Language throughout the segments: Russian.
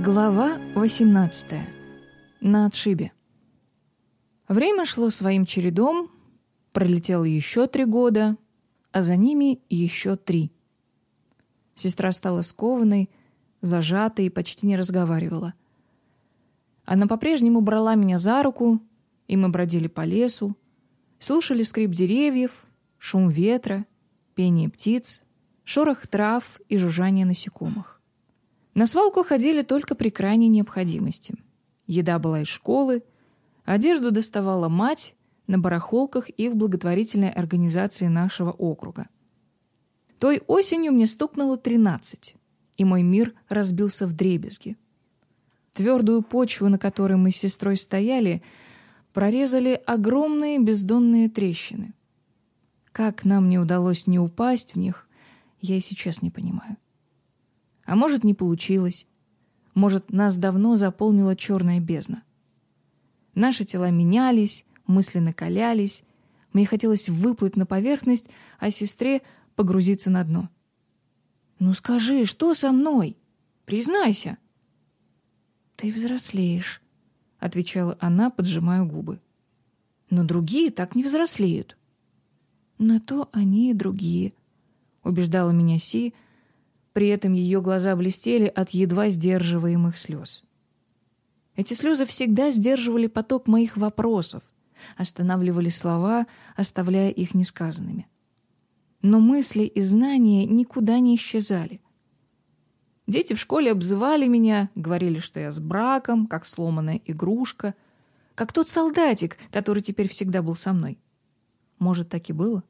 Глава 18. На отшибе. Время шло своим чередом, пролетело еще три года, а за ними еще три. Сестра стала скованной, зажатой и почти не разговаривала. Она по-прежнему брала меня за руку, и мы бродили по лесу, слушали скрип деревьев, шум ветра, пение птиц, шорох трав и жужжание насекомых. На свалку ходили только при крайней необходимости. Еда была из школы, одежду доставала мать на барахолках и в благотворительной организации нашего округа. Той осенью мне стукнуло 13, и мой мир разбился в дребезги. Твердую почву, на которой мы с сестрой стояли, прорезали огромные бездонные трещины. Как нам не удалось не упасть в них, я и сейчас не понимаю. А может, не получилось. Может, нас давно заполнила черная бездна. Наши тела менялись, мысли накалялись. Мне хотелось выплыть на поверхность, а сестре погрузиться на дно. «Ну скажи, что со мной? Признайся!» «Ты взрослеешь», — отвечала она, поджимая губы. «Но другие так не взрослеют». «На то они и другие», — убеждала меня Си, — при этом ее глаза блестели от едва сдерживаемых слез. Эти слезы всегда сдерживали поток моих вопросов, останавливали слова, оставляя их несказанными. Но мысли и знания никуда не исчезали. Дети в школе обзывали меня, говорили, что я с браком, как сломанная игрушка, как тот солдатик, который теперь всегда был со мной. Может, так и было?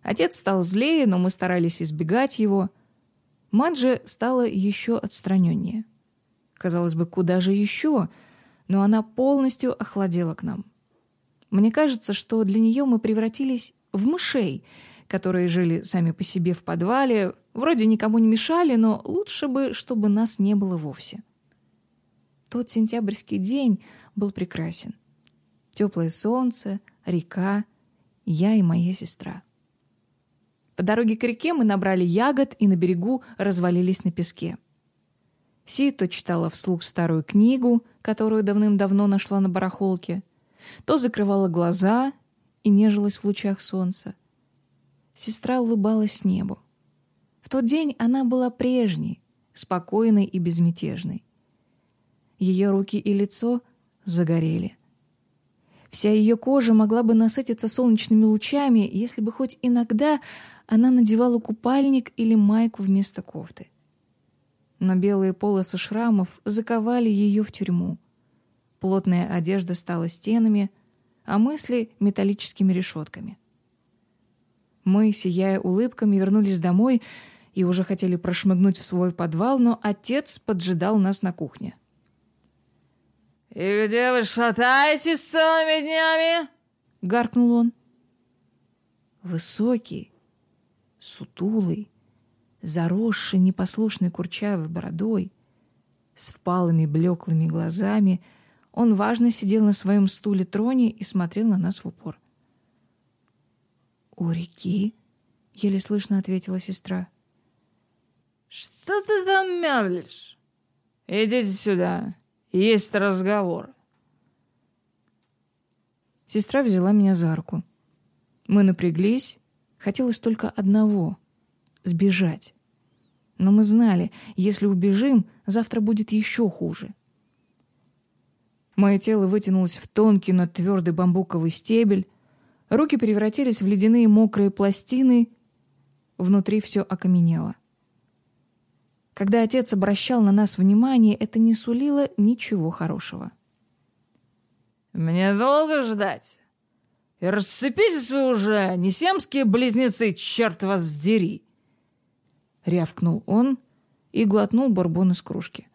Отец стал злее, но мы старались избегать его — Мать же стала еще отстраненнее. Казалось бы, куда же еще? Но она полностью охладела к нам. Мне кажется, что для нее мы превратились в мышей, которые жили сами по себе в подвале, вроде никому не мешали, но лучше бы, чтобы нас не было вовсе. Тот сентябрьский день был прекрасен. Теплое солнце, река, я и моя сестра — по дороге к реке мы набрали ягод и на берегу развалились на песке. Си то читала вслух старую книгу, которую давным-давно нашла на барахолке, то закрывала глаза и нежилась в лучах солнца. Сестра улыбалась небу. В тот день она была прежней, спокойной и безмятежной. Ее руки и лицо загорели. Вся ее кожа могла бы насытиться солнечными лучами, если бы хоть иногда она надевала купальник или майку вместо кофты. Но белые полосы шрамов заковали ее в тюрьму. Плотная одежда стала стенами, а мысли — металлическими решетками. Мы, сияя улыбками, вернулись домой и уже хотели прошмыгнуть в свой подвал, но отец поджидал нас на кухне. «И где вы шатаетесь целыми днями?» — гаркнул он. Высокий, сутулый, заросший непослушной курчавой бородой, с впалыми блеклыми глазами, он важно сидел на своем стуле троне и смотрел на нас в упор. «У реки?» — еле слышно ответила сестра. «Что ты там мямлишь? Идите сюда, есть разговор». Сестра взяла меня за руку. Мы напряглись, Хотелось только одного — сбежать. Но мы знали, если убежим, завтра будет еще хуже. Мое тело вытянулось в тонкий, но твердый бамбуковый стебель, руки превратились в ледяные мокрые пластины, внутри все окаменело. Когда отец обращал на нас внимание, это не сулило ничего хорошего. «Мне долго ждать?» И рассыпитесь вы уже, несемские близнецы, черт вас дери!» Рявкнул он и глотнул бурбон из кружки.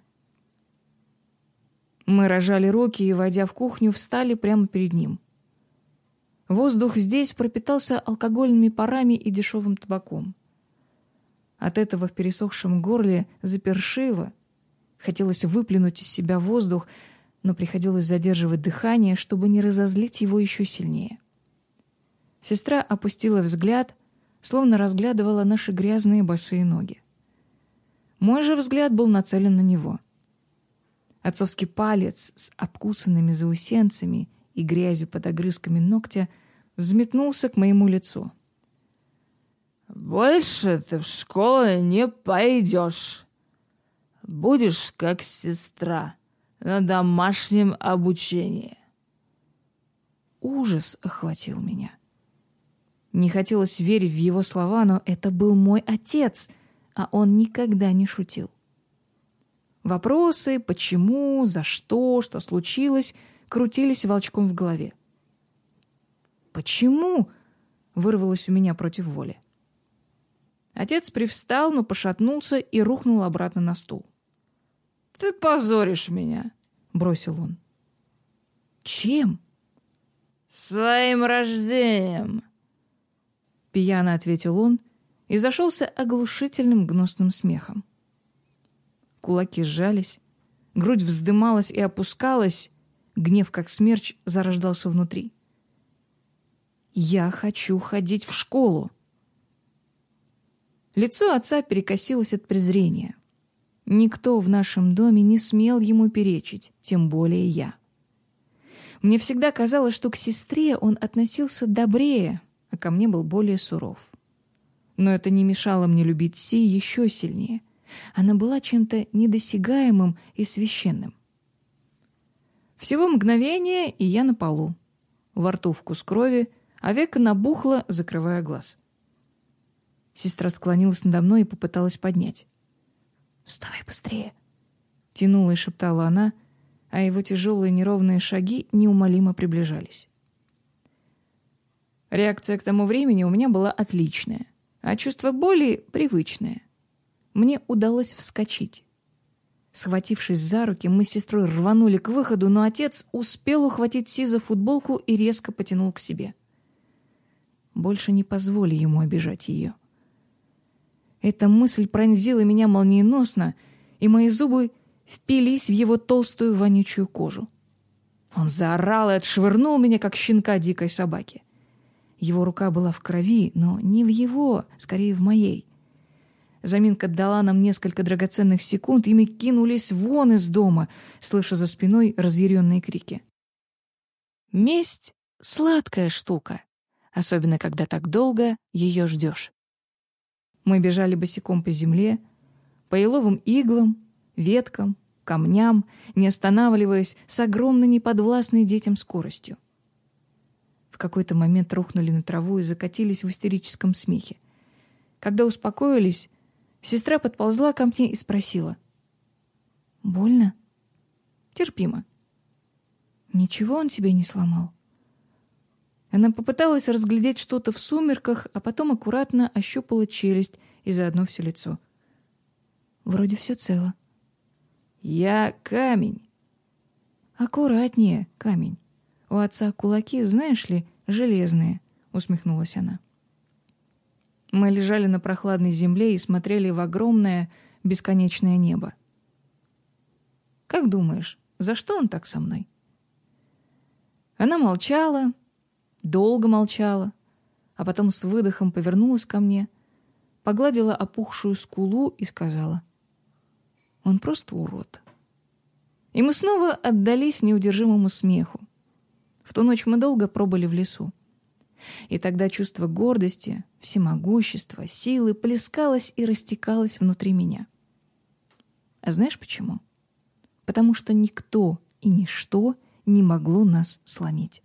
Мы рожали руки и, войдя в кухню, встали прямо перед ним. Воздух здесь пропитался алкогольными парами и дешевым табаком. От этого в пересохшем горле запершило. Хотелось выплюнуть из себя воздух, но приходилось задерживать дыхание, чтобы не разозлить его еще сильнее. Сестра опустила взгляд, словно разглядывала наши грязные босые ноги. Мой же взгляд был нацелен на него. Отцовский палец с обкусанными заусенцами и грязью под огрызками ногтя взметнулся к моему лицу. «Больше ты в школу не пойдешь. Будешь как сестра на домашнем обучении». Ужас охватил меня. Не хотелось верить в его слова, но это был мой отец, а он никогда не шутил. Вопросы, почему, за что, что случилось, крутились волчком в голове. «Почему?» — вырвалось у меня против воли. Отец привстал, но пошатнулся и рухнул обратно на стул. «Ты позоришь меня», — бросил он. «Чем?» «Своим рождением», — пьяно ответил он и зашелся оглушительным гнусным смехом. Кулаки сжались, грудь вздымалась и опускалась, гнев, как смерч, зарождался внутри. «Я хочу ходить в школу!» Лицо отца перекосилось от презрения. Никто в нашем доме не смел ему перечить, тем более я. Мне всегда казалось, что к сестре он относился добрее, а ко мне был более суров. Но это не мешало мне любить Си еще сильнее — она была чем-то недосягаемым и священным. Всего мгновение, и я на полу. Во рту вкус крови, а века набухло, закрывая глаз. Сестра склонилась надо мной и попыталась поднять. «Вставай быстрее!» Тянула и шептала она, а его тяжелые неровные шаги неумолимо приближались. Реакция к тому времени у меня была отличная, а чувство боли — привычное мне удалось вскочить. Схватившись за руки, мы с сестрой рванули к выходу, но отец успел ухватить Си за футболку и резко потянул к себе. Больше не позволю ему обижать ее. Эта мысль пронзила меня молниеносно, и мои зубы впились в его толстую вонючую кожу. Он заорал и отшвырнул меня, как щенка дикой собаки. Его рука была в крови, но не в его, скорее в моей — Заминка дала нам несколько драгоценных секунд, и мы кинулись вон из дома, слыша за спиной разъяренные крики. Месть — сладкая штука, особенно когда так долго ее ждешь. Мы бежали босиком по земле, по еловым иглам, веткам, камням, не останавливаясь с огромной неподвластной детям скоростью. В какой-то момент рухнули на траву и закатились в истерическом смехе. Когда успокоились, Сестра подползла ко мне и спросила. «Больно?» «Терпимо». «Ничего он тебе не сломал?» Она попыталась разглядеть что-то в сумерках, а потом аккуратно ощупала челюсть и заодно все лицо. Вроде все цело. «Я камень». «Аккуратнее, камень. У отца кулаки, знаешь ли, железные», — усмехнулась она. Мы лежали на прохладной земле и смотрели в огромное, бесконечное небо. «Как думаешь, за что он так со мной?» Она молчала, долго молчала, а потом с выдохом повернулась ко мне, погладила опухшую скулу и сказала, «Он просто урод». И мы снова отдались неудержимому смеху. В ту ночь мы долго пробыли в лесу. И тогда чувство гордости, всемогущества, силы плескалось и растекалось внутри меня. А знаешь почему? Потому что никто и ничто не могло нас сломить.